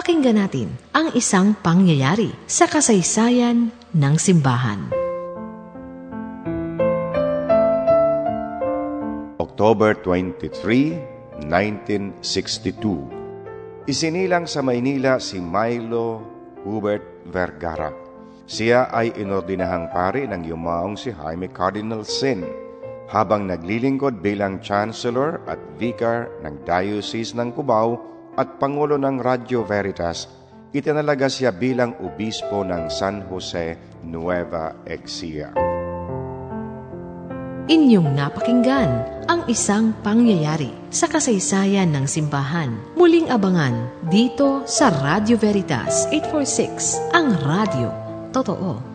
Pakinggan natin ang isang pangyayari sa kasaysayan ng simbahan. October 23, 1962 Isinilang sa Maynila si Milo Hubert Vergara. Siya ay inordinahang pari ng yumaong si Jaime Cardinal Sin habang naglilingkod bilang Chancellor at Vicar ng Diocese ng Cubao at Pangulo ng Radio Veritas, itinalaga siya bilang Obispo ng San Jose, Nueva Ecija. Inyong napakinggan ang isang pangyayari sa kasaysayan ng simbahan. Muling abangan dito sa Radio Veritas 846, ang radio. Totoo.